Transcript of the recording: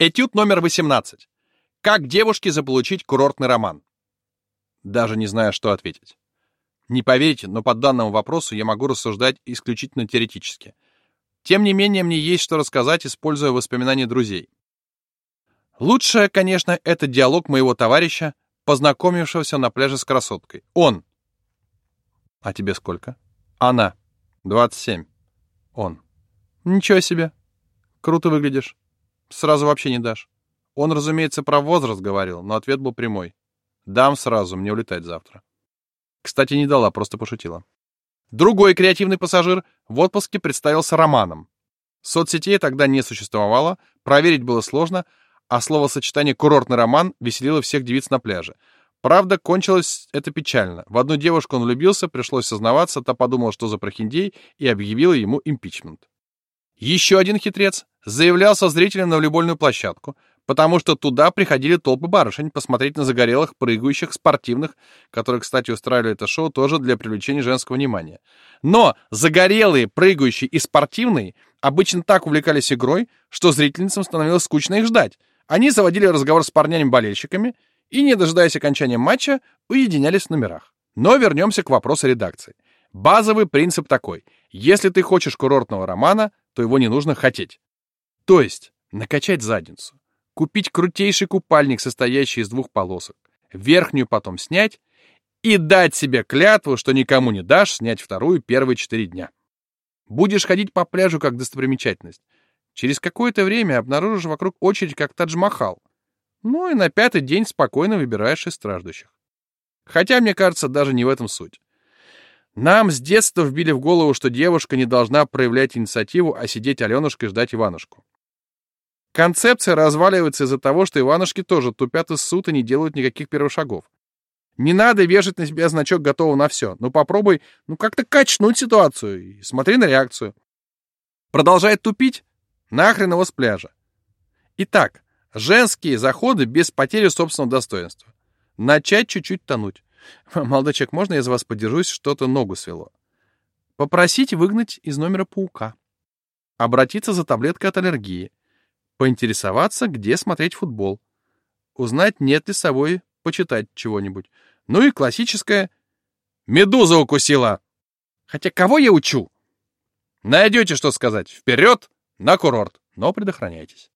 Этюд номер 18. Как девушке заполучить курортный роман? Даже не знаю, что ответить. Не поверите, но по данному вопросу я могу рассуждать исключительно теоретически. Тем не менее, мне есть что рассказать, используя воспоминания друзей. Лучшее, конечно, это диалог моего товарища, познакомившегося на пляже с красоткой. Он. А тебе сколько? Она. 27. Он. Ничего себе. Круто выглядишь. Сразу вообще не дашь. Он, разумеется, про возраст говорил, но ответ был прямой. Дам сразу, мне улетать завтра. Кстати, не дала, просто пошутила. Другой креативный пассажир в отпуске представился Романом. Соцсетей тогда не существовало, проверить было сложно, а словосочетание «курортный роман» веселило всех девиц на пляже. Правда, кончилось это печально. В одну девушку он влюбился, пришлось сознаваться, та подумала, что за прохиндей, и объявила ему импичмент. Еще один хитрец заявлял со зрителем на волейбольную площадку, потому что туда приходили толпы барышень посмотреть на загорелых, прыгающих, спортивных, которые, кстати, устраивали это шоу тоже для привлечения женского внимания. Но загорелые, прыгающие и спортивные обычно так увлекались игрой, что зрительницам становилось скучно их ждать. Они заводили разговор с парнями-болельщиками и, не дожидаясь окончания матча, уединялись в номерах. Но вернемся к вопросу редакции. Базовый принцип такой. Если ты хочешь курортного романа, то его не нужно хотеть. То есть накачать задницу, купить крутейший купальник, состоящий из двух полосок, верхнюю потом снять и дать себе клятву, что никому не дашь снять вторую первые четыре дня. Будешь ходить по пляжу как достопримечательность. Через какое-то время обнаружишь вокруг очередь, как Тадж-Махал. Ну и на пятый день спокойно выбираешь из страждущих. Хотя, мне кажется, даже не в этом суть. Нам с детства вбили в голову, что девушка не должна проявлять инициативу, а сидеть Аленушкой ждать Иванушку. Концепция разваливается из-за того, что Иванушки тоже тупят и ссут и не делают никаких первых шагов. Не надо вешать на себя значок «готово на все». Ну попробуй, ну как-то качнуть ситуацию и смотри на реакцию. Продолжает тупить? Нахрен его с пляжа. Итак, женские заходы без потери собственного достоинства. Начать чуть-чуть тонуть. Молодой человек, можно я за вас подержусь? Что-то ногу свело. Попросить выгнать из номера паука. Обратиться за таблеткой от аллергии. Поинтересоваться, где смотреть футбол. Узнать, нет ли с собой почитать чего-нибудь. Ну и классическое «Медуза укусила!» Хотя кого я учу? Найдете, что сказать. Вперед на курорт, но предохраняйтесь.